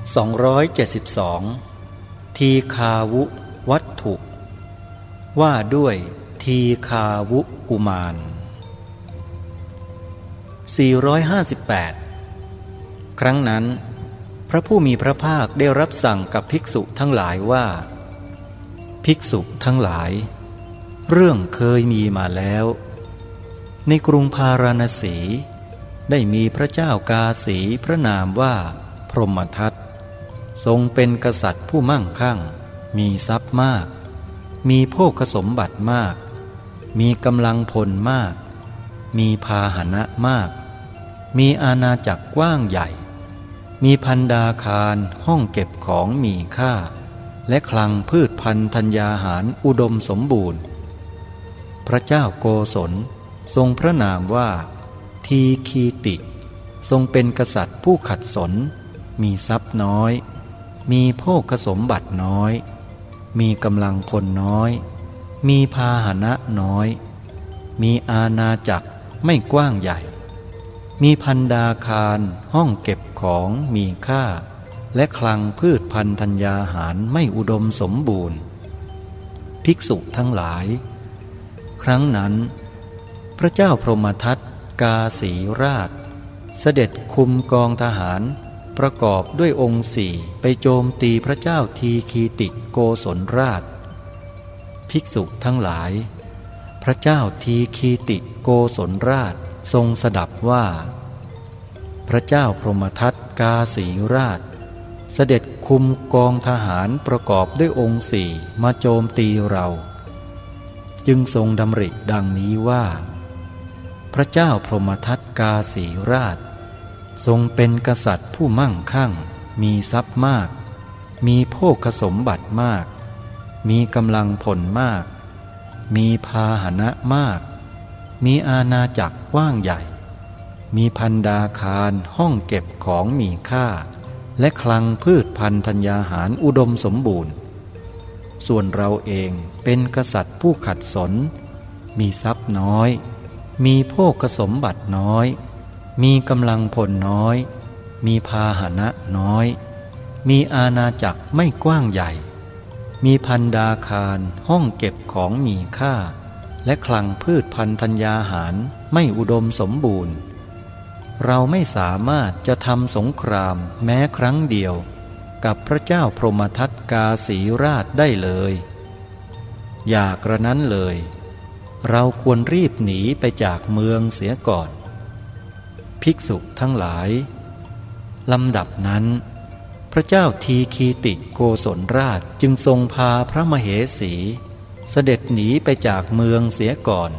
272 ทีคาวุวัตถุ ว่าด้วยทีคาวุกุมาร 458 ครั้งนั้น พระผู้มีพระภาคได้รับสั่งกับภิกษุทั้งหลายว่า ภิกษุทั้งหลาย เรื่องเคยมีมาแล้ว ในกรุงพาราณสีได้มีพระเจ้ากาสีพระนามว่าพรหมทัต ทรงเป็นกษัตริย์ผู้มั่งคั่ง มีทรัพย์มาก มีโภคสมบัติมาก มีกำลังพลมาก มีพาหนะมาก มีอาณาจักรกว้างใหญ่ มีพันดาคารห้องเก็บของมีค่า และคลังพืชพันธัญญาหารอุดมสมบูรณ์ พระเจ้าโกศลทรงพระนามว่า ทีคีติ ทรงเป็นกษัตริย์ผู้ขัดสน มีทรัพย์น้อย มีโภคสมบัติน้อย มีกำลังคนน้อย มีพาหนะน้อย มีอาณาจักรไม่กว้างใหญ่ มีพันดาคารห้องเก็บของมีค่า และคลังพืชพันธัญญาหารไม่อุดมสมบูรณ์ ภิกษุทั้งหลาย ครั้งนั้น พระเจ้าพรหมทัตกาสีราช เสด็จคุมกองทหาร ประกอบด้วยองค์สี่ไปโจมตีพระเจ้าทีคีติโกศลราช ภิกษุทั้งหลาย พระเจ้าทีคีติโกศลราชทรงสดับว่า พระเจ้าพรหมทัตกาสีราช เสด็จคุมกองทหารประกอบด้วยองค์สี่มาโจมตีเรา จึงทรงดำริดังนี้ว่า พระเจ้าพรหมทัตกาสีราช ทรงเป็นกษัตริย์ผู้มั่งคั่ง มีทรัพย์มาก มีโภคสมบัติมาก มีกำลังผลมาก มีพาหนะมาก มีอาณาจักรกว้างใหญ่ มีพันดาคารห้องเก็บของมีค่า และคลังพืชพันธัญญาหารอุดมสมบูรณ์ ส่วนเราเองเป็นกษัตริย์ผู้ขัดสน มีทรัพย์น้อย มีโภคสมบัติน้อย มีกำลังผลน้อย มีพาหนะน้อย มีอาณาจักรไม่กว้างใหญ่ มีพันดาคารห้องเก็บของมีค่า และคลังพืชพันธัญญาหารไม่อุดมสมบูรณ์ เราไม่สามารถจะทำสงครามแม้ครั้งเดียว กับพระเจ้าพรหมทัตกาสีราชได้เลย อย่ากระนั้นเลย เราควรรีบหนีไปจากเมืองเสียก่อน ภิกษุทั้งหลายลำดับนั้น พระเจ้าทีคีติโกศลราชจึงทรงพาพระมเหสี เสด็จหนีไปจากเมืองเสียก่อน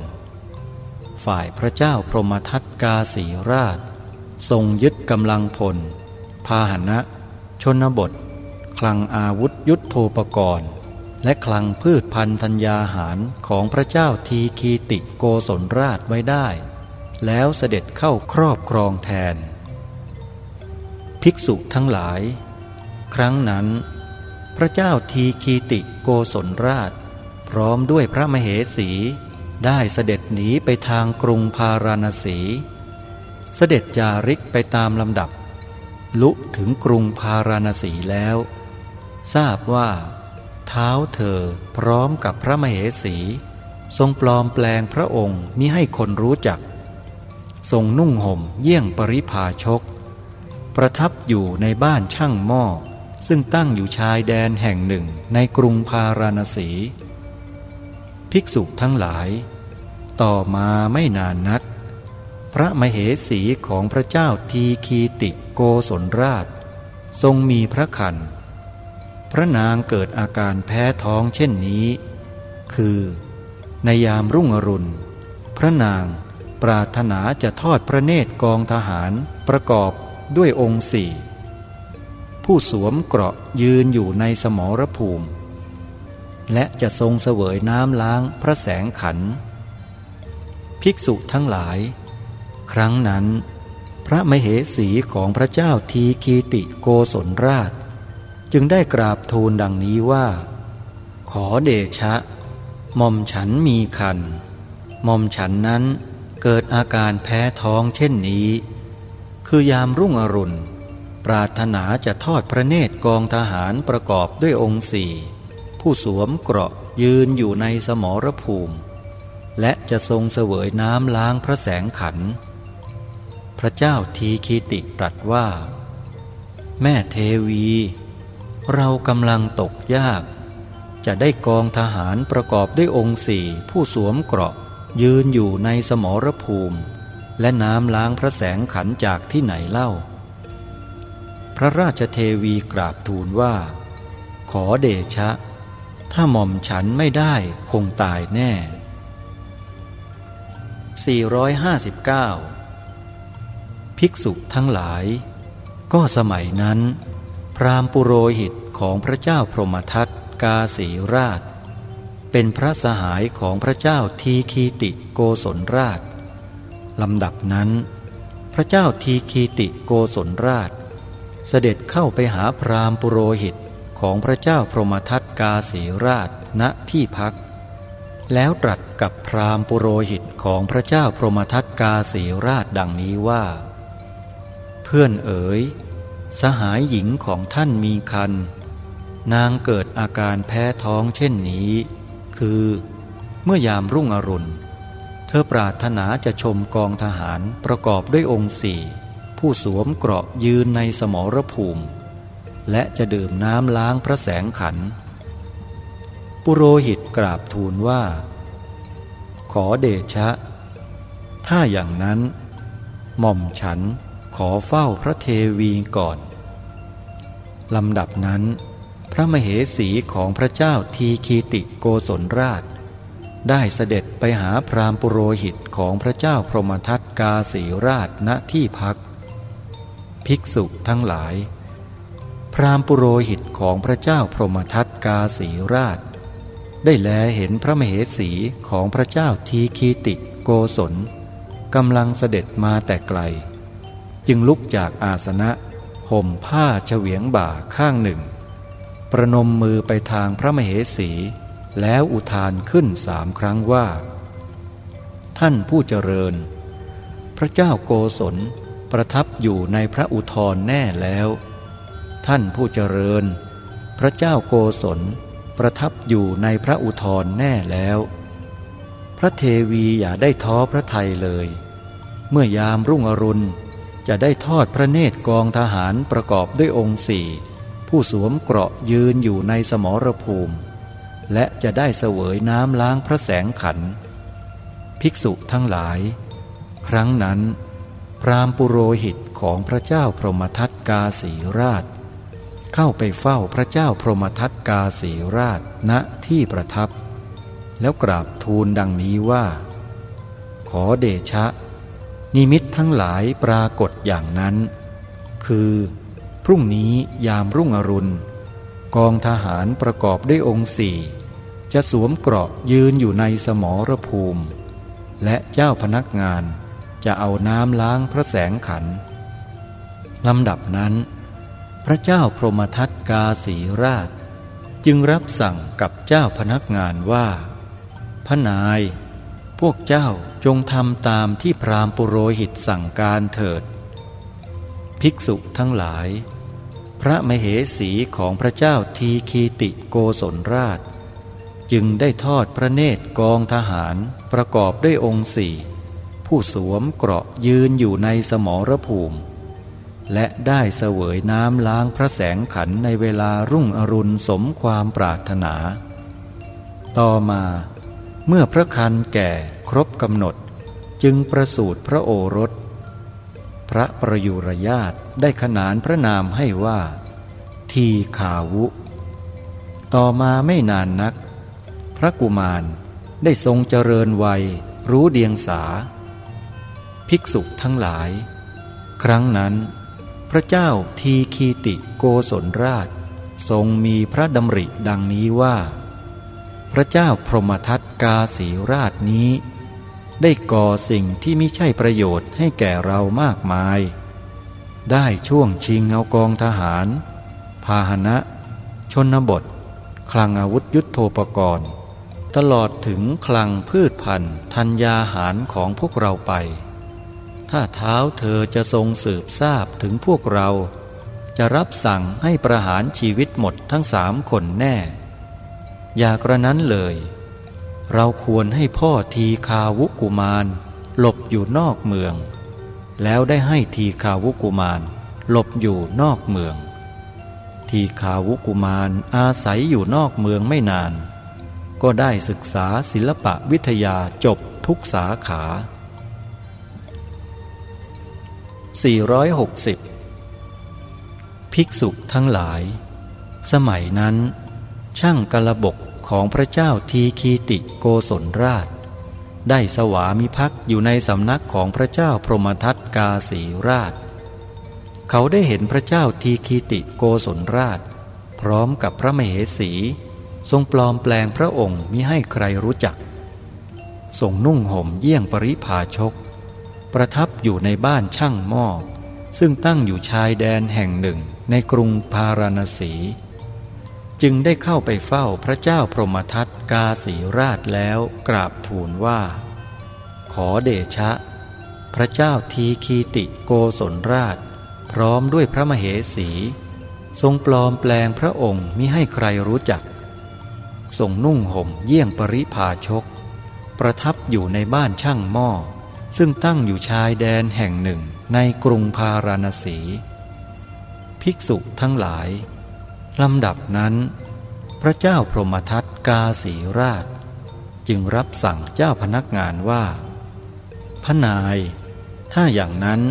ฝ่ายพระเจ้าพรหมทัตกาสีราช ทรงยึดกำลังพล พาหนะ ชนบท คลังอาวุธยุทโธปกรณ์ และคลังพืชพันธัญญาหารของพระเจ้าทีคีติโกศลราชไว้ได้ แล้วเสด็จเข้าครอบครองแทน ภิกษุทั้งหลาย ครั้งนั้น พระเจ้าทีคีติโกศลราช พร้อมด้วยพระมเหสี ได้เสด็จหนีไปทางกรุงพาราณสี เสด็จจาริกไปตามลำดับ ลุถึงกรุงพาราณสีแล้ว ทราบว่า เท้าเธอพร้อมกับพระมเหสี ทรงปลอมแปลงพระองค์มิให้คนรู้จัก ทรงนุ่งห่มเยี่ยงปริภาชก ประทับอยู่ในบ้านช่างหม้อ ซึ่งตั้งอยู่ชายแดนแห่งหนึ่งในกรุงพาราณสี ภิกษุทั้งหลาย ต่อมาไม่นานนัก พระมเหสีของพระเจ้าทีคีติโกศลราช ทรงมีพระคัน พระนางเกิดอาการแพ้ท้องเช่นนี้ คือ ในยามรุ่งอรุณ พระนาง ปรารถนาจะทอดพระเนตรกองทหารประกอบด้วยองค์สี่ผู้สวมเกราะยืนอยู่ในสมรภูมิ และจะทรงเสวยน้ำล้างพระแสงขัน ภิกษุทั้งหลาย ครั้งนั้น พระมเหสีของพระเจ้าทีคีติโกศลราช จึงได้กราบทูลดังนี้ว่า ขอเดชะหม่อมฉันมีคันหม่อมฉันนั้น เกิดอาการแพ้ท้องเช่นนี้ คือยามรุ่งอรุณ ปรารถนาจะทอดพระเนตรกองทหารประกอบด้วยองค์สี่ผู้สวมเกราะยืนอยู่ในสมรภูมิ และจะทรงเสวยน้ำล้างพระแสงขัน พระเจ้าทีคีติตรัสว่า แม่เทวี เรากำลังตกยาก จะได้กองทหารประกอบด้วยองค์สี่ผู้สวมเกราะ ยืนอยู่ในสมรภูมิ และน้ำล้างพระแสงขันจากที่ไหนเล่า พระราชเทวีกราบทูลว่า ขอเดชะ ถ้าหม่อมฉันไม่ได้คงตายแน่ 459 ภิกษุทั้งหลาย ก็สมัยนั้น พรามปุโรหิตของพระเจ้าพรหมทัตกาสีราช เป็นพระสหายของพระเจ้าทีคีติโกศลราชลำดับนั้น พระเจ้าทีคีติโกศลราช เสด็จเข้าไปหาพราหมณ์ปุโรหิตของพระเจ้าพรหมทัตกาสีราชณที่พัก แล้วตรัสกับพราหมณ์ปุโรหิตของพระเจ้าพรหมทัตกาสีราชดังนี้ว่า เพื่อนเอ๋ย สหายหญิงของท่านมีคันนางเกิดอาการแพ้ท้องเช่นนี้ คือ เมื่อยามรุ่งอรุณ เธอปรารถนาจะชมกองทหารประกอบด้วยองค์สี่ผู้สวมเกราะยืนในสมรภูมิ และจะดื่มน้ำล้างพระแสงขัน ปุโรหิตกราบทูลว่า ขอเดชะ ถ้าอย่างนั้น หม่อมฉันขอเฝ้าพระเทวีก่อนลำดับนั้น พระมเหสีของพระเจ้าทีคีติโกศลราช ได้เสด็จไปหาพรามปุโรหิตของพระเจ้าพรหมทัตกาสีราชณที่พัก ภิกษุทั้งหลาย พรามปุโรหิตของพระเจ้าพรหมทัตกาสีราช ได้แลเห็นพระมเหสีของพระเจ้าทีคีติโกศลกำลังเสด็จมาแต่ไกล จึงลุกจากอาสนะห่มผ้าเฉวียงบ่าข้างหนึ่ง ประนมมือไปทางพระมเหสี แล้วอุทานขึ้นสามครั้งว่า ท่านผู้เจริญ พระเจ้าโกศลประทับอยู่ในพระอุทรแน่แล้ว ท่านผู้เจริญ พระเจ้าโกศลประทับอยู่ในพระอุทรแน่แล้ว พระเทวีอย่าได้ท้อพระทัยเลย เมื่อยามรุ่งอรุณจะได้ทอดพระเนตรกองทหารประกอบด้วยองค์สี่ ผู้สวมเกราะยืนอยู่ในสมรภูมิ และจะได้เสวยน้ำล้างพระแสงขัน ภิกษุทั้งหลาย ครั้งนั้น พรามปุโรหิตของพระเจ้าพรหมทัตกาสีราช เข้าไปเฝ้าพระเจ้าพรหมทัตกาสีราชณที่ประทับ แล้วกราบทูลดังนี้ว่า ขอเดชะ นิมิตทั้งหลายปรากฏอย่างนั้น คือ พรุ่งนี้ยามรุ่งอรุณ กองทหารประกอบด้วยองค์สี่จะสวมเกราะยืนอยู่ในสมรภูมิ และเจ้าพนักงานจะเอาน้ำล้างพระแสงขันลำดับนั้น พระเจ้าพรหมทัตกาสีราช จึงรับสั่งกับเจ้าพนักงานว่า พระนาย พวกเจ้าจงทำตามที่พรามปุโรหิตสั่งการเถิด ภิกษุทั้งหลาย พระมเหสีของพระเจ้าทีคีติโกศลราช จึงได้ทอดพระเนตรกองทหารประกอบด้วยองค์สี่ผู้สวมเกราะยืนอยู่ในสมรภูมิ และได้เสวยน้ำล้างพระแสงขันในเวลารุ่งอรุณสมความปรารถนา ต่อมาเมื่อพระคันแก่ครบกำหนดจึงประสูติพระโอรส พระประยุรญาตได้ขนานพระนามให้ว่า ทีขาวุ ต่อมาไม่นานนัก พระกุมารได้ทรงเจริญวัยรู้เดียงสา ภิกษุทั้งหลาย ครั้งนั้น พระเจ้าทีคีติโกศลราช ทรงมีพระดำริดังนี้ว่า พระเจ้าพรหมทัตกาสีราชนี้ ได้ก่อสิ่งที่ไม่ใช่ประโยชน์ให้แก่เรามากมาย ได้ช่วงชิงเอากองทหาร พาหนะ ชนบท คลังอาวุธยุทโธปกรณ์ ตลอดถึงคลังพืชพันธุ์ธัญญาหารของพวกเราไป ถ้าเท้าเธอจะทรงสืบทราบถึงพวกเรา จะรับสั่งให้ประหารชีวิตหมดทั้งสามคนแน่ อย่ากระนั้นเลย เราควรให้พ่อทีคาวุกุมาร หลบอยู่นอกเมือง แล้วได้ให้ทีคาวุกุมาร หลบอยู่นอกเมือง ทีคาวุกุมารอาศัยอยู่นอกเมืองไม่นาน ก็ได้ศึกษาศิลปะวิทยาจบทุกสาขา 460 ภิกษุทั้งหลาย สมัยนั้น ช่างกระบก ของพระเจ้าทีคีติโกศลราช ได้สวามิภักดิ์อยู่ในสำนักของพระเจ้าพรหมทัตกาสีราช เขาได้เห็นพระเจ้าทีคีติโกศลราช พร้อมกับพระมเหสี ทรงปลอมแปลงพระองค์มิให้ใครรู้จัก ทรงนุ่งห่มเยี่ยงปริภาชก ประทับอยู่ในบ้านช่างหม้อซึ่งตั้งอยู่ชายแดนแห่งหนึ่งในกรุงพาราณสี จึงได้เข้าไปเฝ้าพระเจ้าพรหมทัตกาสีราชแล้วกราบทูลว่า ขอเดชะ พระเจ้าทีคีติโกศลราช พร้อมด้วยพระมเหสี ทรงปลอมแปลงพระองค์มิให้ใครรู้จัก ทรงนุ่งห่มเยี่ยงปริภาชก ประทับอยู่ในบ้านช่างหม้อ ซึ่งตั้งอยู่ชายแดนแห่งหนึ่งในกรุงพาราณสี ภิกษุทั้งหลาย ลำดับนั้น พระเจ้าพรหมทัตกาสีราช จึงรับสั่งเจ้าพนักงานว่า พระนาย ถ้าอย่างนั้น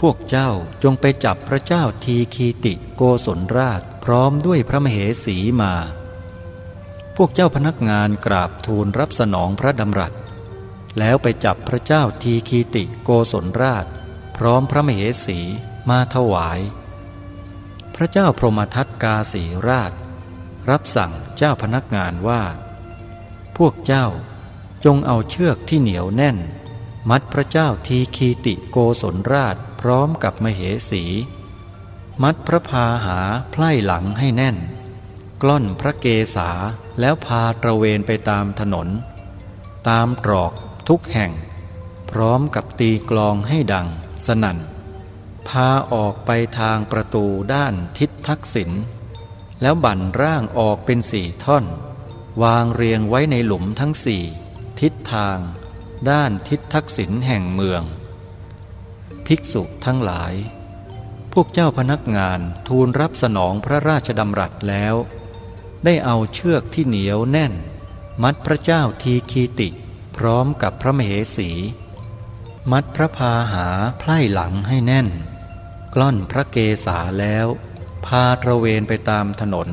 พวกเจ้าจงไปจับพระเจ้าทีคีติโกศลราชพร้อมด้วยพระมเหสีมา พวกเจ้าพนักงานกราบทูลรับสนองพระดำรัส แล้วไปจับพระเจ้าทีคีติโกศลราช พร้อมพระมเหสีมาถวาย พระเจ้าพรหมทัตกาสีราช รับสั่งเจ้าพนักงานว่า พวกเจ้าจงเอาเชือกที่เหนียวแน่น มัดพระเจ้าทีคีติโกศลราชพร้อมกับมเหสี มัดพระพาหาไพล่หลังให้แน่น กล้อนพระเกศาแล้วพาตระเวนไปตามถนน ตามตรอกทุกแห่ง พร้อมกับตีกลองให้ดังสนั่น พาออกไปทางประตูด้านทิศทักษิณแล้วบั่นร่างออกเป็นสี่ท่อน วางเรียงไว้ในหลุมทั้งสี่ทิศทาง ด้านทิศทักษิณแห่งเมือง ภิกษุทั้งหลาย พวกเจ้าพนักงานทูลรับสนองพระราชดำรัสแล้ว ได้เอาเชือกที่เหนียวแน่น มัดพระเจ้าทีคีติ พร้อมกับพระมเหสี มัดพระพาหาไพล่หลังให้แน่น กล้อนพระเกศาแล้ว พาตระเวนไปตามถนน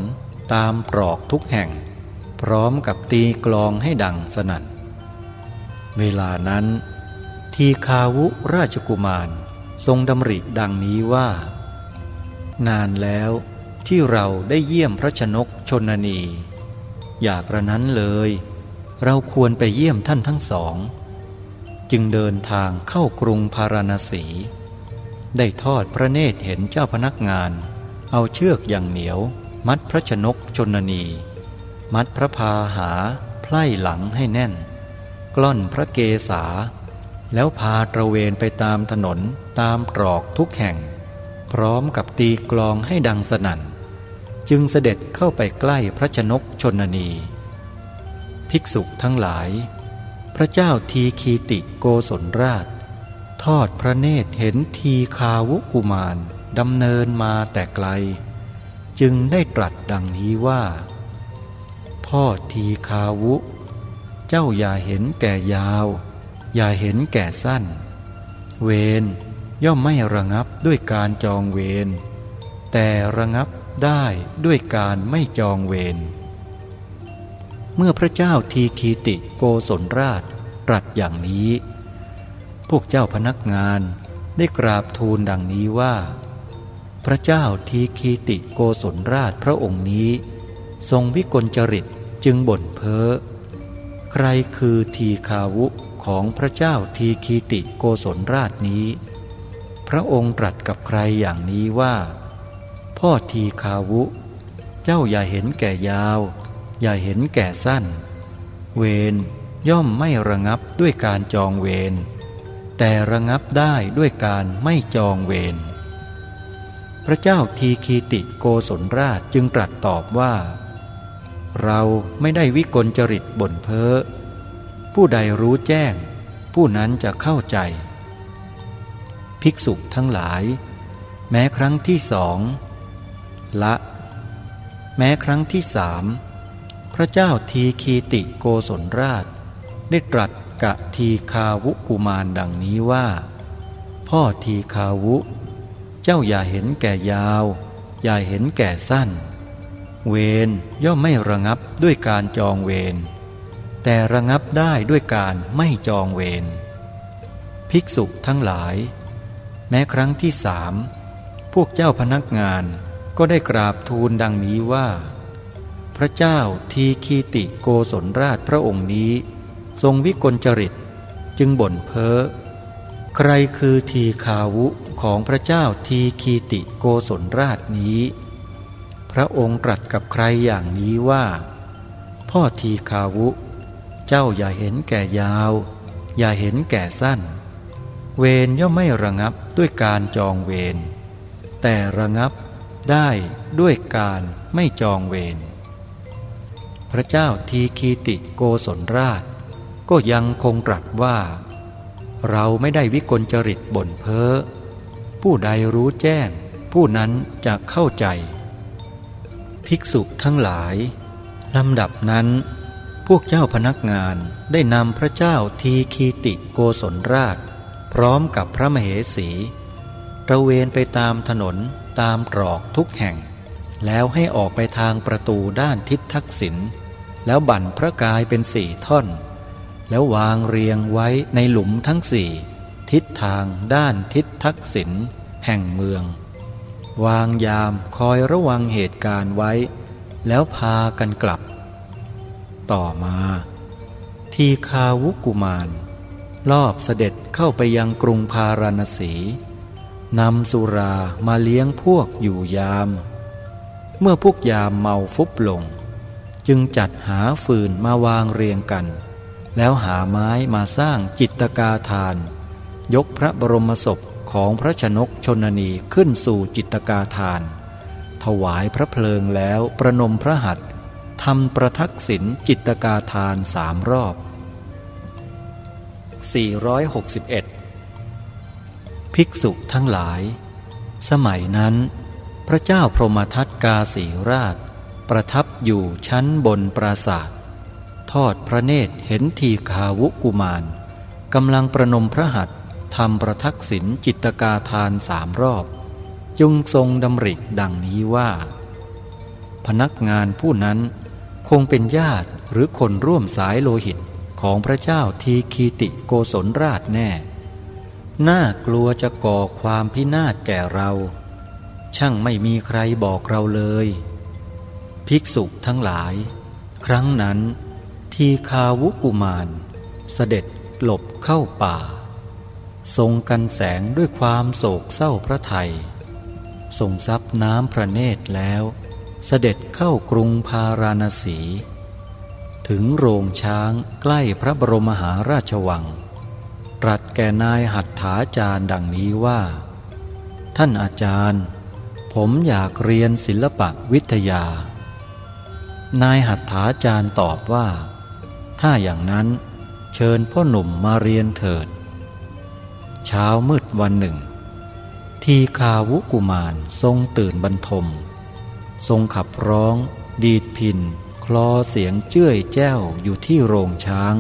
ตามปลอกทุกแห่ง พร้อมกับตีกลองให้ดังสนั่น เวลานั้น ทีคาวุราชกุมารทรงดำริดังนี้ว่า นานแล้วที่เราได้เยี่ยมพระชนกชนนี อยากระนั้นเลย เราควรไปเยี่ยมท่านทั้งสอง จึงเดินทางเข้ากรุงพาราณสี ได้ทอดพระเนตรเห็นเจ้าพนักงาน เอาเชือกอย่างเหนียว มัดพระชนกชนนี มัดพระพาหา ไพล่หลังให้แน่น กล้อนพระเกศาแล้วพาตระเวนไปตามถนนตามตรอกทุกแห่ง พร้อมกับตีกลองให้ดังสนั่น จึงเสด็จเข้าไปใกล้พระชนกชนนี ภิกษุทั้งหลาย พระเจ้าทีคีติโกศลราช ทอดพระเนตรเห็นทีคาวุกุมารดำเนินมาแต่ไกล จึงได้ตรัสดังนี้ว่า พ่อทีคาวุ เจ้าอย่าเห็นแก่ยาว อย่าเห็นแก่สั้น เวนย่อมไม่ระงับด้วยการจองเวนแต่ระงับได้ด้วยการไม่จองเวรเมื่อพระเจ้าทีคีติโกศลราชตรัสอย่างนี้ พวกเจ้าพนักงานได้กราบทูลดังนี้ว่า พระเจ้าทีคีติโกศลราชพระองค์นี้ ทรงวิกลจริตจึงบ่นเพ้อ ใครคือทีคาวุของพระเจ้าทีคีติโกศลราชนี้ พระองค์ตรัสกับใครอย่างนี้ว่า พ่อทีคาวุ เจ้าอย่าเห็นแก่ยาว อย่าเห็นแก่สั้น เวรย่อมไม่ระงับด้วยการจองเวร แต่ระงับได้ด้วยการไม่จองเวร พระเจ้าทีคีติโกศลราชจึงตรัสตอบว่า เราไม่ได้วิกลจริตบ่นเพ้อ ผู้ใดรู้แจ้ง ผู้นั้นจะเข้าใจ ภิกษุทั้งหลาย แม้ครั้งที่สอง ละ แม้ครั้งที่สาม พระเจ้าทีคีติโกศลราชได้ตรัส กะทีคาวุกุมารดังนี้ว่า พ่อทีคาวุ เจ้าอย่าเห็นแก่ยาว อย่าเห็นแก่สั้น เวรย่อมไม่ระงับด้วยการจองเวรแต่ระงับได้ด้วยการไม่จองเวรภิกษุทั้งหลาย แม้ครั้งที่สามพวกเจ้าพนักงานก็ได้กราบทูลดังนี้ว่า พระเจ้าทีคีติโกศลราชพระองค์นี้ ทรงวิกลจริตจึงบ่นเพ้อ ใครคือทีคาวุของพระเจ้าทีคีติโกศลราชนี้ พระองค์ตรัสกับใครอย่างนี้ว่า พ่อทีคาวุ เจ้าอย่าเห็นแก่ยาว อย่าเห็นแก่สั้น เวรย่อมไม่ระงับด้วยการจองเวรแต่ระงับได้ด้วยการไม่จองเวรพระเจ้าทีคีติโกศลราช ก็ยังคงตรัสว่า เราไม่ได้วิกลจริตบ่นเพ้อ ผู้ใดรู้แจ้ง ผู้นั้นจะเข้าใจ ภิกษุทั้งหลายลำดับนั้น พวกเจ้าพนักงานได้นำพระเจ้าทีคีติโกศลราช พร้อมกับพระมเหสีระเวนไปตามถนนตามตรอกทุกแห่ง แล้วให้ออกไปทางประตูด้านทิศทักษิณแล้วบั่นพระกายเป็นสี่ท่อน แล้ววางเรียงไว้ในหลุมทั้งสี่ ทิศทางด้านทิศทักษิณแห่งเมือง วางยามคอยระวังเหตุการณ์ไว้ แล้วพากันกลับ ต่อมา ทีคาวุกุมาร ลอบเสด็จเข้าไปยังกรุงพาราณสีนำสุรามาเลี้ยงพวกอยู่ยาม เมื่อพวกยามเมาฟุบลง จึงจัดหาฟืนมาวางเรียงกัน แล้วหาไม้มาสร้างจิตกาทาน ยกพระบรมศพของพระชนกชนนีขึ้นสู่จิตกาทาน ถวายพระเพลิงแล้วประนมพระหัตถ์ทำประทักษิณจิตกาทานสามรอบ 461 ภิกษุทั้งหลาย สมัยนั้น พระเจ้าพรหมทัตกาสีราช ประทับอยู่ชั้นบนปราศาสตร์ ทอดพระเนตรเห็นทีคาวุกุมารกำลังประนมพระหัตถ์ทำประทักษิณจิตกาทานสามรอบจุงทรงดำริดังนี้ว่า พนักงานผู้นั้นคงเป็นญาติหรือคนร่วมสายโลหิตของพระเจ้าทีคีติโกศลราชแน่ น่ากลัวจะก่อความพินาศแก่เรา ช่างไม่มีใครบอกเราเลย ภิกษุทั้งหลาย ครั้งนั้น ทีคาวุกุมาร เสด็จหลบเข้าป่า ทรงกันแสงด้วยความโศกเศร้าพระไทยทรงซับน้ำพระเนตรแล้ว เสด็จเข้ากรุงพาราณสี ถึงโรงช้างใกล้พระบรมมหาราชวัง ตรัสแก่นายหัตถาจารย์ดังนี้ว่า ท่านอาจารย์ ผมอยากเรียนศิลปะวิทยา นายหัตถาจารย์ตอบว่า ถ้าอย่างนั้นเชิญพ่อหนุ่มมาเรียนเถิด เช้ามืดวันหนึ่ง ทีคาวุกุมารทรงตื่นบรรทม ทรงขับร้อง ดีดพินคลอเสียงเจ้ยแจ้วอยู่ที่โรงช้าง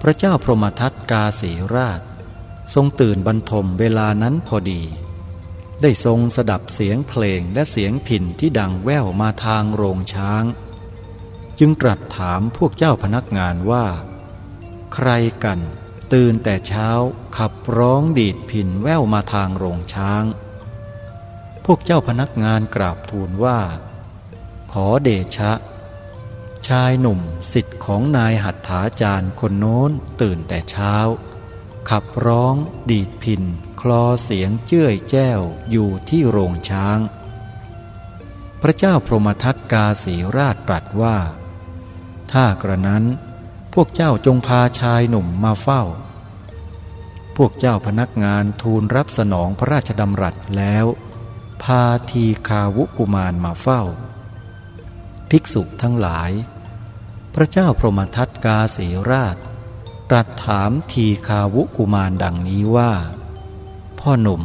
พระเจ้าพรหมทัตกาสีราช ทรงตื่นบรรทมเวลานั้นพอดี ได้ทรงสดับเสียงเพลงและเสียงพินที่ดังแว่วมาทางโรงช้าง จึงตรัสถามพวกเจ้าพนักงานว่า ใครกัน ตื่นแต่เช้าขับร้องดีดพินแววมาทางโรงช้าง พวกเจ้าพนักงานกราบทูลว่า ขอเดชะ ชายหนุ่มสิทธิ์ของนายหัตถาจารย์คนโน้นตื่นแต่เช้า ขับร้องดีดพินคลอเสียงเจ้ยแจ้วอยู่ที่โรงช้างพระเจ้าพรหมทัตกาสีราชตรัสว่า ถ้ากระนั้น พวกเจ้าจงพาชายหนุ่มมาเฝ้า พวกเจ้าพนักงานทูลรับสนองพระราชดำรัสแล้ว พาทีคาวุกุมารมาเฝ้า ภิกษุทั้งหลาย พระเจ้าพรหมทัตกาสีราช ตรัสถามทีคาวุกุมารดังนี้ว่า พ่อหนุ่ม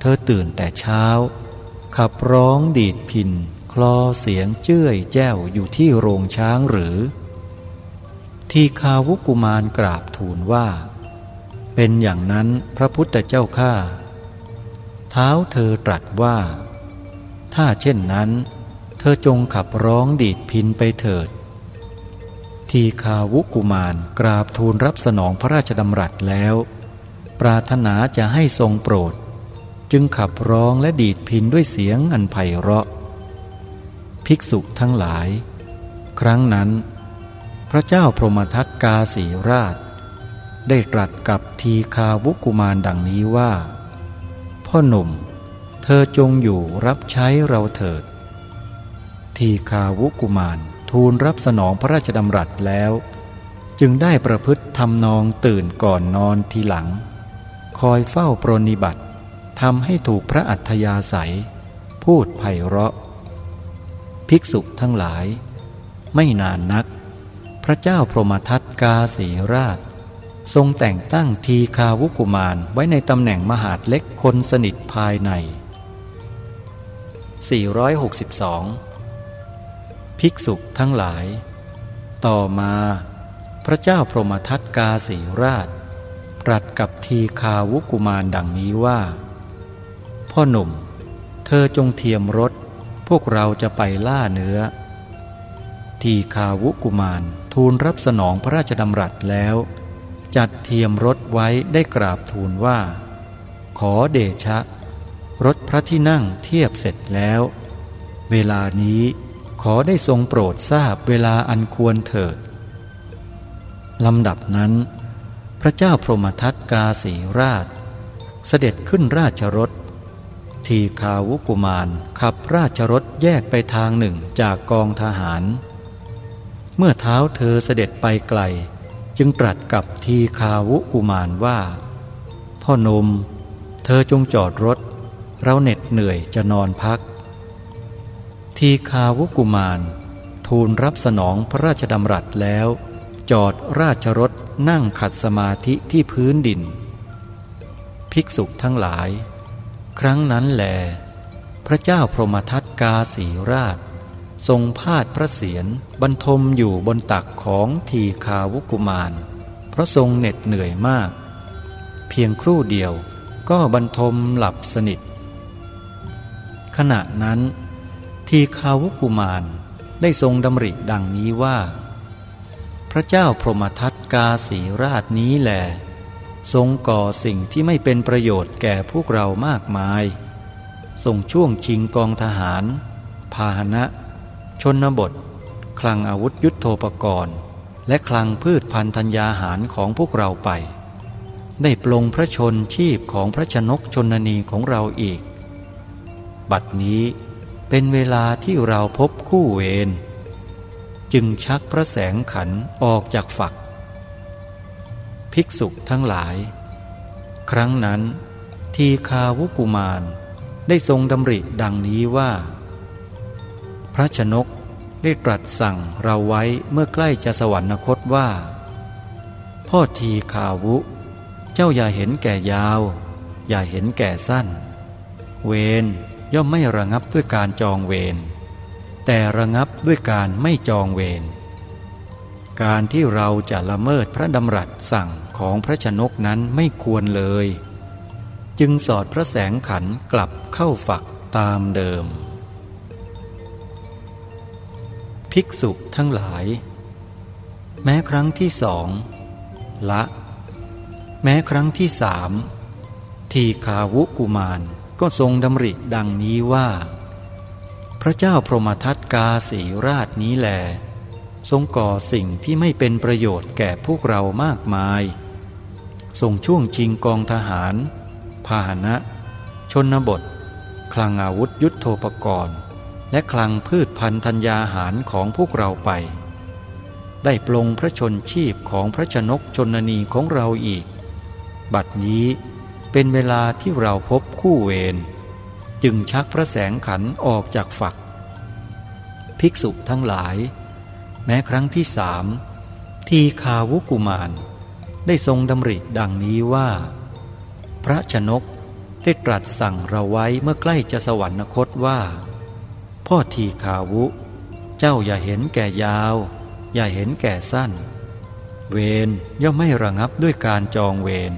เธอตื่นแต่เช้า ขับร้องดีดพินคลอเสียงเจ้ยแจ้วอยู่ที่โรงช้างหรือ ทีคาวุกุมารกราบทูลว่า เป็นอย่างนั้นพระพุทธเจ้าข้าเท้าเธอตรัสว่า ถ้าเช่นนั้น เธอจงขับร้องดีดพินไปเถิด ทีคาวุกุมารกราบทูลรับสนองพระราชดำรัสแล้ว ปรารถนาจะให้ทรงโปรด จึงขับร้องและดีดพินด้วยเสียงอันไพเราะ ภิกษุทั้งหลาย ครั้งนั้น พระเจ้าพรหมทัตกาสีราช ได้ตรัสกับทีคาวุกุมารดังนี้ว่า พ่อหนุ่ม เธอจงอยู่รับใช้เราเถิด ทีคาวุกุมารทูลรับสนองพระราชดำรัสแล้ว จึงได้ประพฤติทำนองตื่นก่อนนอนทีหลัง คอยเฝ้าปรนิบัติทำให้ถูกพระอัธยาศัย พูดไพเราะ ภิกษุทั้งหลาย ไม่นานนัก พระเจ้าพรหมทัตกาสีราช ทรงแต่งตั้งทีคาวุกุมารไว้ในตำแหน่งมหาดเล็กคนสนิทภายใน 462 ภิกษุทั้งหลาย ต่อมา พระเจ้าพรหมทัตกาสีราชตรัสกับทีคาวุกุมารดังนี้ว่า พ่อหนุ่ม เธอจงเทียมรถ พวกเราจะไปล่าเนื้อ ทีคาวุกุมาร ทูลรับสนองพระราชดำรัสแล้ว จัดเทียมรถไว้ได้กราบทูลว่า ขอเดชะ รถพระที่นั่งเทียบเสร็จแล้ว เวลานี้ขอได้ทรงโปรดทราบเวลาอันควรเถิดลำดับนั้น พระเจ้าพรหมทัตกาสีราช เสด็จขึ้นราชรถ ทีคาวุกุมารขับราชรถแยกไปทางหนึ่งจากกองทหาร เมื่อเท้าเธอเสด็จไปไกล จึงตรัสกับทีคาวุกุมารว่า พ่อนม เธอจงจอดรถ เราเหน็ดเหนื่อยจะนอนพัก ทีคาวุกุมาร ทูลรับสนองพระราชดำรัสแล้ว จอดราชรถนั่งขัดสมาธิที่พื้นดิน ภิกษุทั้งหลาย ครั้งนั้นแหลพระเจ้าพรหมทัตกาสีราช ทรงพาดพระเศียรบรรทมอยู่บนตักของทีคาวุกุมาร เพราะทรงเหน็ดเหนื่อยมาก เพียงครู่เดียวก็บรรทมหลับสนิท ขณะนั้น ทีคาวุกุมารได้ทรงดำริดังนี้ว่า พระเจ้าพรหมทัตกาสีราชนี้แหลทรงก่อสิ่งที่ไม่เป็นประโยชน์แก่พวกเรามากมาย ทรงช่วงชิงกองทหาร พาหนะ ชนบท คลังอาวุธยุโทโธปกรณ์ และคลังพืชพันธัญญาหารของพวกเราไป ได้ปลงพระชนชีพของพระชนกชนนีของเราอีก บัดนี้เป็นเวลาที่เราพบคู่เวรจึงชักพระแสงขันออกจากฝัก ภิกษุทั้งหลาย ครั้งนั้น ทีคาวุกุมารได้ทรงดำริดังนี้ว่า พระชนกได้ตรัสสั่งเราไว้เมื่อใกล้จะสวรรคตว่า พ่อทีขาวุ เจ้าอย่าเห็นแก่ยาว อย่าเห็นแก่สั้น เวรย่อมไม่ระงับด้วยการจองเวรแต่ระงับด้วยการไม่จองเวรการที่เราจะละเมิดพระดำรัสสั่งของพระชนกนั้นไม่ควรเลย จึงสอดพระแสงขันกลับเข้าฝักตามเดิม ภิกษุทั้งหลาย แม้ครั้งที่สอง ละ แม้ครั้งที่สาม ทีคาวุกุมารก็ทรงดำริดังนี้ว่า พระเจ้าพรหมทัตกาสีราชนี้แหลทรงก่อสิ่งที่ไม่เป็นประโยชน์แก่พวกเรามากมาย ทรงช่วงชิงกองทหาร พาหนะ ชนบท คลังอาวุธยุโทโธปกรณ์ และคลังพืชพันธัญญาหารของพวกเราไป ได้ปลงพระชนชีพของพระชนกชนนีของเราอีก บัดนี้เป็นเวลาที่เราพบคู่เวรจึงชักพระแสงขันออกจากฝัก ภิกษุทั้งหลาย แม้ครั้งที่สามทีคาวุกุมาร ได้ทรงดำริดังนี้ว่า พระชนกได้ตรัสสั่งเราไว้เมื่อใกล้จะสวรรคตว่า พ่อทีคาวุ เจ้าอย่าเห็นแก่ยาว อย่าเห็นแก่สั้น เวรย่อมไม่ระงับด้วยการจองเวร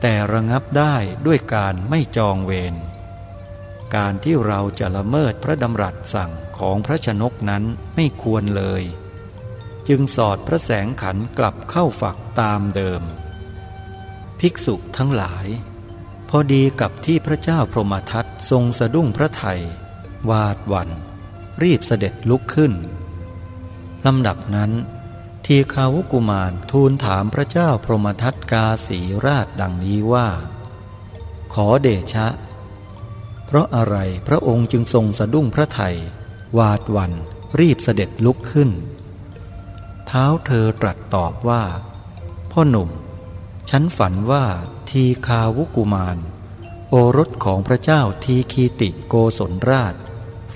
แต่ระงับได้ด้วยการไม่จองเวรการที่เราจะละเมิดพระดำรัสสั่งของพระชนกนั้นไม่ควรเลย จึงสอดพระแสงขันกลับเข้าฝักตามเดิม ภิกษุทั้งหลาย พอดีกับที่พระเจ้าพรหมทัตทรงสะดุ้งพระไทย วาดวัน รีบเสด็จลุกขึ้นลำดับนั้น ทีคาวุกุมารทูลถามพระเจ้าพรหมทัตกาสีราชดังนี้ว่า ขอเดชะ เพราะอะไรพระองค์จึงทรงสะดุ้งพระไทยวาดวันรีบเสด็จลุกขึ้น เท้าเธอตรัสตอบว่า พ่อหนุ่ม ฉันฝันว่าทีคาวุกุมาร โอรสของพระเจ้าทีคีติโกศลราช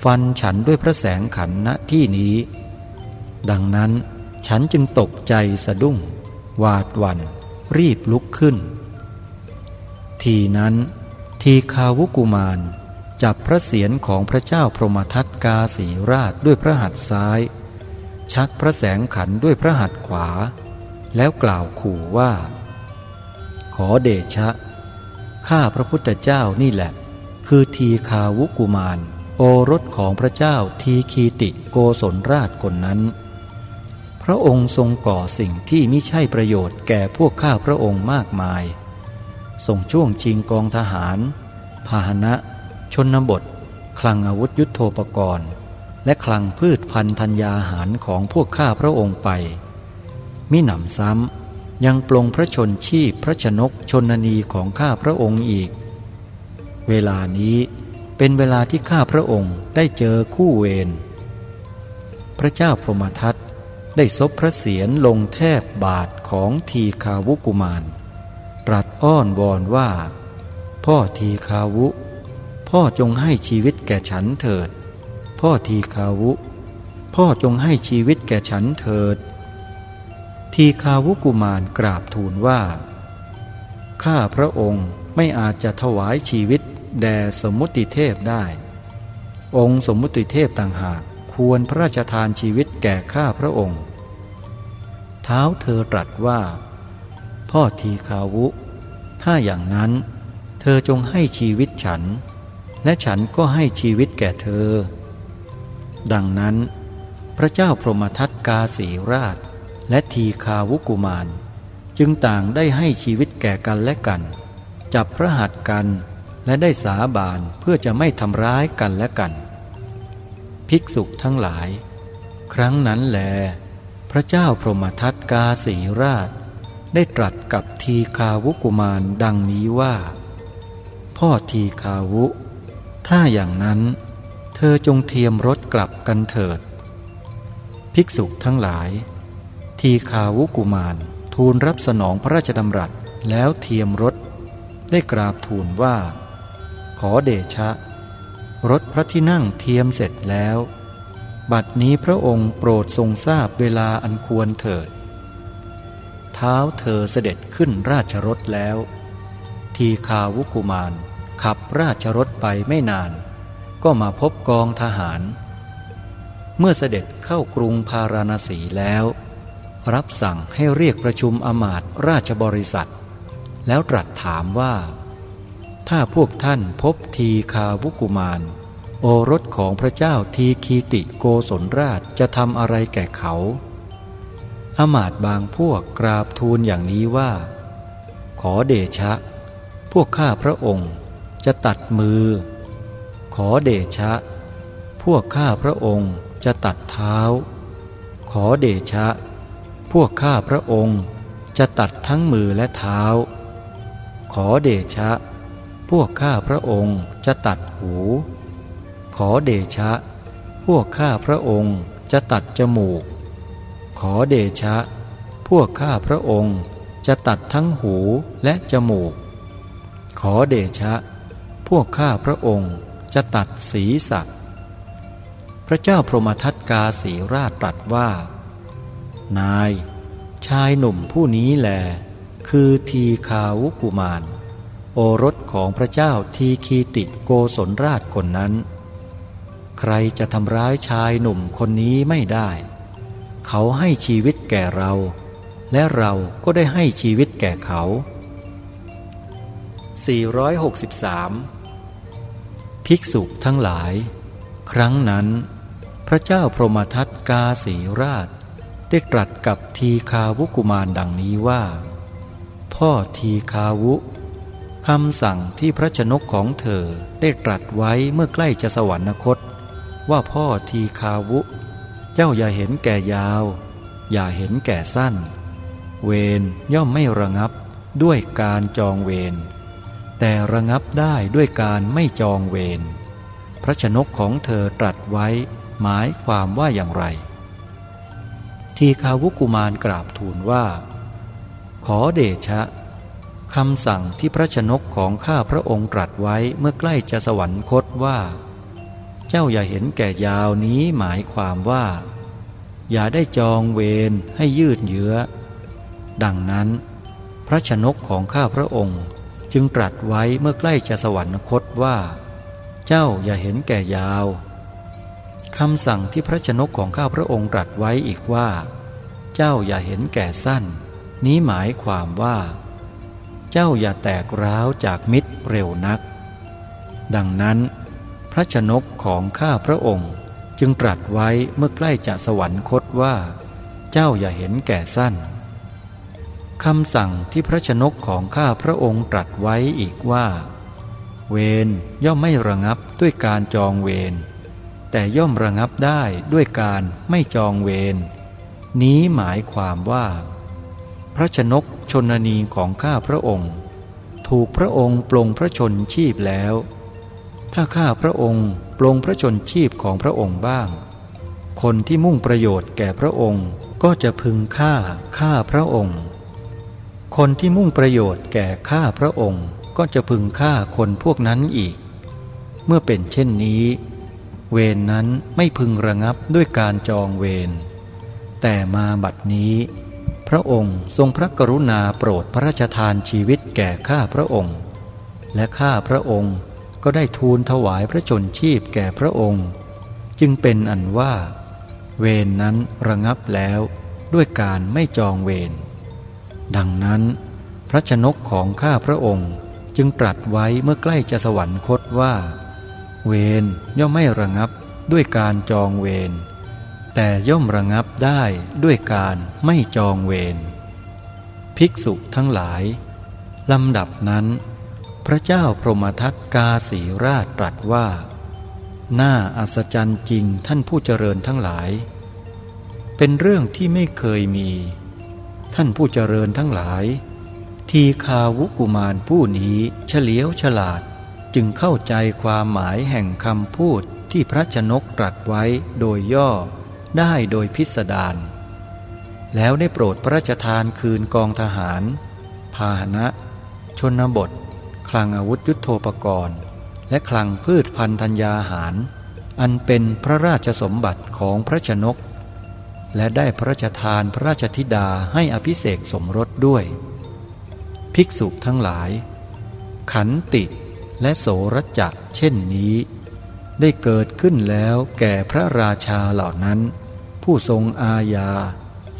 ฟันฉันด้วยพระแสงขันณที่นี้ ดังนั้นฉันจึงตกใจสะดุ้ง หวาดวัน รีบลุกขึ้น ทีนั้น ทีคาวุกุมารจับพระเศียรของพระเจ้าพรหมทัตกาสีราชด้วยพระหัตถ์ซ้าย ชักพระแสงขันด้วยพระหัตถ์ขวา แล้วกล่าวขู่ว่า ขอเดชะ ข้าพระพุทธเจ้านี่แหละ คือทีคาวุกุมาร โอรสของพระเจ้าทีคีติโกศลราชคนนั้น พระองค์ทรงก่อสิ่งที่ไม่ใช่ประโยชน์แก่พวกข้าพระองค์มากมายทรงช่วงชิงกองทหาร พาหนะ ชนบท คลังอาวุธยุโทโธปกรณ์ และคลังพืชพันธัญญาหารของพวกข้าพระองค์ไป มิหนำซ้ำยังปลงพระชนชีพพระชนกชนนีของข้าพระองค์อีก เวลานี้ เป็นเวลาที่ข้าพระองค์ได้เจอคู่เวร พระเจ้าพรหมทัตได้ซบพระเศียรลงแทบบาทของทีคาวุกุมาร ตรัสอ้อนวอนว่า พ่อทีคาวุ พ่อจงให้ชีวิตแก่ฉันเถิด พ่อทีคาวุ พ่อจงให้ชีวิตแก่ฉันเถิด ทีคาวุกุมารกราบทูลว่า ข้าพระองค์ไม่อาจจะถวายชีวิต แด่สมมุติเทพได้ องค์สมมุติเทพต่างหากควรพระราชทานชีวิตแก่ข้าพระองค์ เท้าเธอตรัสว่า พ่อทีคาวุ ถ้าอย่างนั้น เธอจงให้ชีวิตฉัน และฉันก็ให้ชีวิตแก่เธอ ดังนั้น พระเจ้าพรหมทัตกาสีราช และทีคาวุกุมาร จึงต่างได้ให้ชีวิตแก่กันและกัน จับพระหัตถ์กัน และได้สาบานเพื่อจะไม่ทำร้ายกันและกัน ภิกษุทั้งหลาย ครั้งนั้นแล พระเจ้าพรหมทัตกาสีราช ได้ตรัสกับทีคาวุกุมารดังนี้ว่า พ่อทีคาวุ ถ้าอย่างนั้น เธอจงเทียมรถกลับกันเถิด ภิกษุทั้งหลาย ทีคาวุกุมารทูลรับสนองพระราชดำรัสแล้วเทียมรถได้กราบทูลว่า ขอเดชะ รถพระที่นั่งเทียมเสร็จแล้ว บัดนี้พระองค์โปรดทรงทราบเวลาอันควรเถิด เท้าเธอเสด็จขึ้นราชรถแล้ว ทีคาวุกุมารขับราชรถไปไม่นาน ก็มาพบกองทหาร เมื่อเสด็จเข้ากรุงพาราณสีแล้ว รับสั่งให้เรียกประชุมอมาตราชบริษัท แล้วตรัสถามว่า ถ้าพวกท่านพบทีคาวุกุมาร โอรสของพระเจ้าทีคีติโกศลราชจะทำอะไรแก่เขา อมาตบางพวกกราบทูลอย่างนี้ว่า ขอเดชะ พวกข้าพระองค์จะตัดมือ ขอเดชะ พวกข้าพระองค์จะตัดเท้า ขอเดชะ พวกข้าพระองค์จะตัดทั้งมือและเท้า ขอเดชะ พวกข้าพระองค์จะตัดหู ขอเดชะ พวกข้าพระองค์จะตัดจมูก ขอเดชะ พวกข้าพระองค์จะตัดทั้งหูและจมูก ขอเดชะ พวกข้าพระองค์จะตัดศีรษะพระเจ้าพรหมทัตกาสีราชตรัสว่า นาย ชายหนุ่มผู้นี้แหลคือทีคาวุกุมาร โอรสของพระเจ้าทีคีติโกศลราชคนนั้น ใครจะทำร้ายชายหนุ่มคนนี้ไม่ได้ เขาให้ชีวิตแก่เรา และเราก็ได้ให้ชีวิตแก่เขา 463 ภิกษุทั้งหลาย ครั้งนั้น พระเจ้าพรหมทัตกาสีราช ได้ตรัสกับทีคาวุกุมารดังนี้ว่า พ่อทีคาวุ คำสั่งที่พระชนกของเธอได้ตรัสไว้เมื่อใกล้จะสวรรคต ว่าพ่อทีคาวุ เจ้าอย่าเห็นแก่ยาว อย่าเห็นแก่สั้น เวรย่อมไม่ระงับด้วยการจองเวรแต่ระงับได้ด้วยการไม่จองเวรพระชนกของเธอตรัสไว้หมายความว่าอย่างไร ทีคาวุกุมารกราบทูลว่า ขอเดชะ คำสั่งที่พระชนกของข้าพระองค์ตรัสไว้เมื่อใกล้จะสวรรคตว่า เจ้าอย่าเห็นแก่ยาวนี้หมายความว่า อย่าได้จองเวรให้ยืดเยื้อ ดังนั้น พระชนกของข้าพระองค์จึงตรัสไว้เมื่อใกล้จะสวรรคตว่า เจ้าอย่าเห็นแก่ยาวคำสั่งที่พระชนกของข้าพระองค์ตรัสไว้อีกว่า เจ้าอย่าเห็นแก่สั้น นี้หมายความว่า จ้าอย่าแตกร้าวจากมิตรเร็วนัก ดังนั้น พระชนกของข้าพระองค์จึงตรัสไว้เมื่อใกล้จะสวรรคตว่า เจ้าอย่าเห็นแก่สั้นคำสั่งที่พระชนกของข้าพระองค์ตรัสไว้อีกว่า เวรย่อมไม่ระงับด้วยการจองเวรแต่ย่อมระงับได้ด้วยการไม่จองเวรนี้หมายความว่า พระชนกชนนีของข้าพระองค์ ถูกพระองค์ปลงพระชนชีพแล้ว ถ้าข้าพระองค์ปลงพระชนชีพของพระองค์บ้าง คนที่มุ่งประโยชน์แก่พระองค์ก็จะพึงฆ่าข้าพระองค์ คนที่มุ่งประโยชน์แก่ข้าพระองค์ก็จะพึงฆ่าคนพวกนั้นอีก เมื่อเป็นเช่นนี้ เวรนนั้นไม่พึงระงับด้วยการจองเวรแต่มาบัดนี้ พระองค์ทรงพระกรุณาโปรดพระราชทานชีวิตแก่ข้าพระองค์ และข้าพระองค์ก็ได้ทูลถวายพระชนชีพแก่พระองค์ จึงเป็นอันว่า เวรนนั้นระงับแล้วด้วยการไม่จองเวรดังนั้น พระชนกของข้าพระองค์จึงตรัสไว้เมื่อใกล้จะสวรรคตว่า เวรย่อมไม่ระงับด้วยการจองเวร แต่ย่อมระงับได้ด้วยการไม่จองเวรภิกษุทั้งหลายลำดับนั้น พระเจ้าพรหมทัตกาสีราชตรัสว่า น่าอัศจรรย์จริงท่านผู้เจริญทั้งหลาย เป็นเรื่องที่ไม่เคยมี ท่านผู้เจริญทั้งหลาย ทีคาวุกุมารผู้นี้เฉลียวฉลาดจึงเข้าใจความหมายแห่งคำพูดที่พระชนกตรัสไว้โดยย่อ ได้โดยพิสดารแล้วได้โปรดพระราชทานคืนกองทหาร พาหนะ ชนบท คลังอาวุธยุโทโธปกรณ์ และคลังพืชพันธัญญาหาร อันเป็นพระราชสมบัติของพระชนก และได้พระราชทานพระราชธิดาให้อภิเศกสมรสด้วย ภิกษุทั้งหลาย ขันติและโสรจักเช่นนี้ ได้เกิดขึ้นแล้วแก่พระราชาเหล่านั้น ผู้ทรงอาญา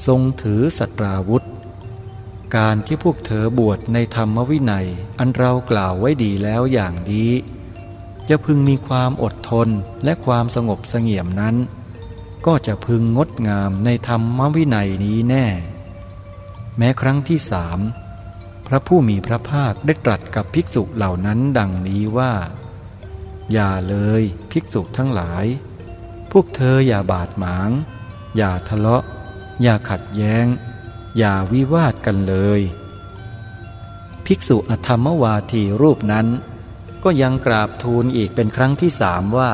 ทรงถือสัตราวุธ การที่พวกเธอบวชในธรรมวินัย อันเรากล่าวไว้ดีแล้วอย่างนี้จะพึงมีความอดทนและความสงบเสงี่ยมนั้น ก็จะพึงงดงามในธรรมวินัยนี้แน่ แม้ครั้งที่สามพระผู้มีพระภาคได้ตรัสกับภิกษุเหล่านั้นดังนี้ว่า อย่าเลยภิกษุทั้งหลาย พวกเธออย่าบาดหมาง อย่าทะเลาะ อย่าขัดแย้ง อย่าวิวาทกันเลย ภิกษุอธรรมวาทีรูปนั้น ก็ยังกราบทูลอีกเป็นครั้งที่สามว่า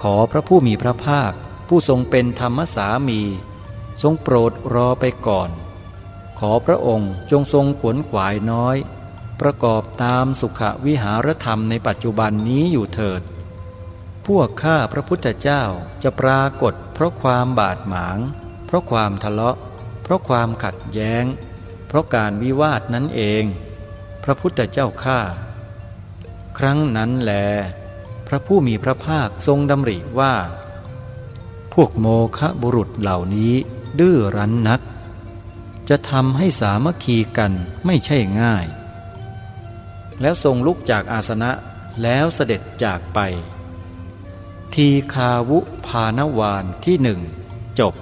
ขอพระผู้มีพระภาค ผู้ทรงเป็นธรรมสามี ทรงโปรดรอไปก่อน ขอพระองค์จงทรงขวนขวายน้อย ประกอบตามสุขวิหารธรรมในปัจจุบันนี้อยู่เถิด พวกข้าพระพุทธเจ้าจะปรากฏเพราะความบาดหมาง เพราะความทะเลาะ เพราะความขัดแย้ง เพราะการวิวาทนั้นเอง พระพุทธเจ้าข้าครั้งนั้นแล พระผู้มีพระภาคทรงดำริว่า พวกโมคะบุรุษเหล่านี้ดื้อรั้นนัก จะทำให้สามัคคีกันไม่ใช่ง่าย แล้วทรงลุกจากอาสนะแล้วเสด็จจากไป ทีคาวุพานวานที่หนึ่งจบ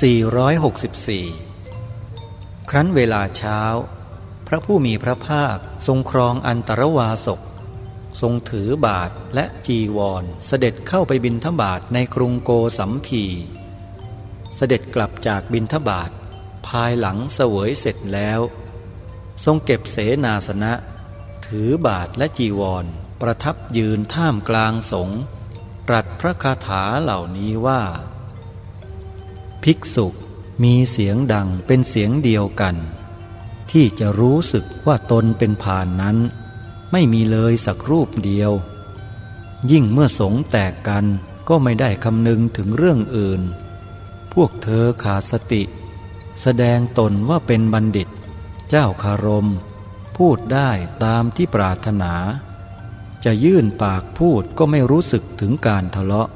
464 ครั้นเวลาเช้า พระผู้มีพระภาคทรงครองอันตรวาสก ทรงถือบาทและจีวรเสด็จเข้าไปบินทบาทในกรุงโกสัมพีเสด็จกลับจากบินทบาทภายหลังเสวยเสร็จแล้ว ทรงเก็บเสนาสนะ ถือบาทและจีวร ประทับยืนท่ามกลางสงตรัสพระคาถาเหล่านี้ว่า ภิกษุมีเสียงดังเป็นเสียงเดียวกัน ที่จะรู้สึกว่าตนเป็นผ่านนั้น ไม่มีเลยสักรูปเดียว ยิ่งเมื่อสงแตกกันก็ไม่ได้คำนึงถึงเรื่องอื่น พวกเธอขาดสติ แสดงตนว่าเป็นบัณฑิต เจ้าคารม พูดได้ตามที่ปรารถนา จะยื่นปากพูดก็ไม่รู้สึกถึงการทะเลาะ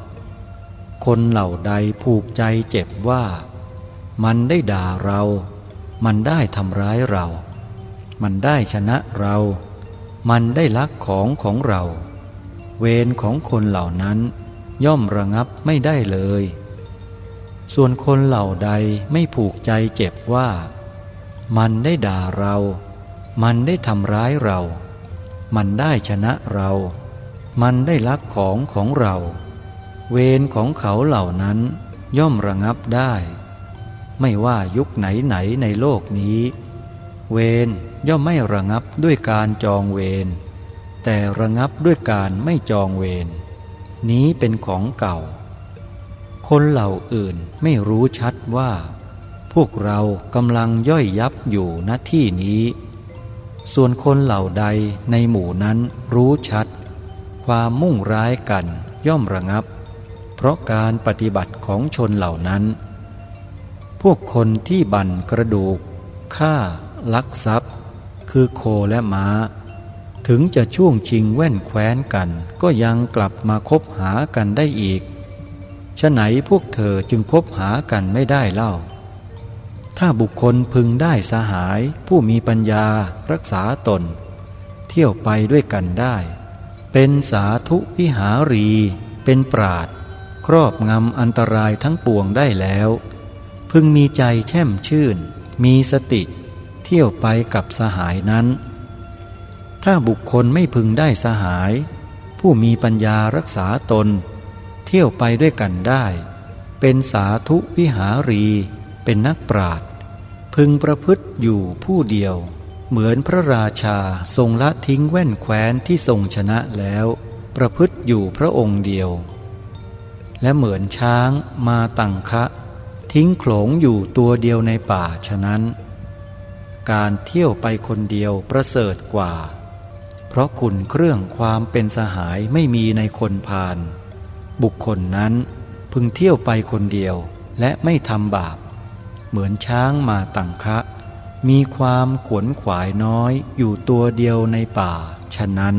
คนเหล่าใดผูกใจเจ็บว่า มันได้ด่าเรา มันได้ทำร้ายเรา มันได้ชนะเรา มันได้ลักของของเรา เวรของคนเหล่านั้นย่อมระงับไม่ได้เลย ส่วนคนเหล่าใดไม่ผูกใจเจ็บว่า มันได้ด่าเรา มันได้ทำร้ายเรา มันได้ชนะเรา มันได้ลักของของเรา เวรของเขาเหล่านั้นย่อมระงับได้ ไม่ว่ายุคไหนไหนในโลกนี้ เวรย่อมไม่ระงับด้วยการจองเวรแต่ระงับด้วยการไม่จองเวรนี้เป็นของเก่า คนเหล่าอื่นไม่รู้ชัดว่า พวกเรากำลังย่อยยับอยู่ณที่นี้ ส่วนคนเหล่าใดในหมู่นั้นรู้ชัด ความมุ่งร้ายกันย่อมระงับ เพราะการปฏิบัติของชนเหล่านั้น พวกคนที่บันกระดูกฆ่า ลักทรัพย์ คือโคและม้า ถึงจะช่วงชิงแว่นแคว้นกัน ก็ยังกลับมาคบหากันได้อีกฉะไหนพวกเธอจึงคบหากันไม่ได้เล่า ถ้าบุคคลพึงได้สหายผู้มีปัญญารักษาตน เที่ยวไปด้วยกันได้ เป็นสาธุวิหารี เป็นปราด ครอบงำอันตรายทั้งปวงได้แล้ว พึงมีใจแช่มชื่น มีสติ เที่ยวไปกับสหายนั้น ถ้าบุคคลไม่พึงได้สหาย ผู้มีปัญญารักษาตน เที่ยวไปด้วยกันได้ เป็นสาธุวิหารี เป็นนักปราดพึงประพฤติอยู่ผู้เดียว เหมือนพระราชาทรงละทิ้งแว่นแคว้นที่ทรงชนะแล้ว ประพฤติอยู่พระองค์เดียว และเหมือนช้างมาตังคะ ทิ้งโขลงอยู่ตัวเดียวในป่าฉะนั้น การเที่ยวไปคนเดียวประเสริฐกว่า เพราะคุณเครื่องความเป็นสหายไม่มีในคนพาลบุคคลนั้นพึงเที่ยวไปคนเดียวและไม่ทำบาป เหมือนช้างมาตังคะ มีความขวนขวายน้อยอยู่ตัวเดียวในป่าฉะนั้น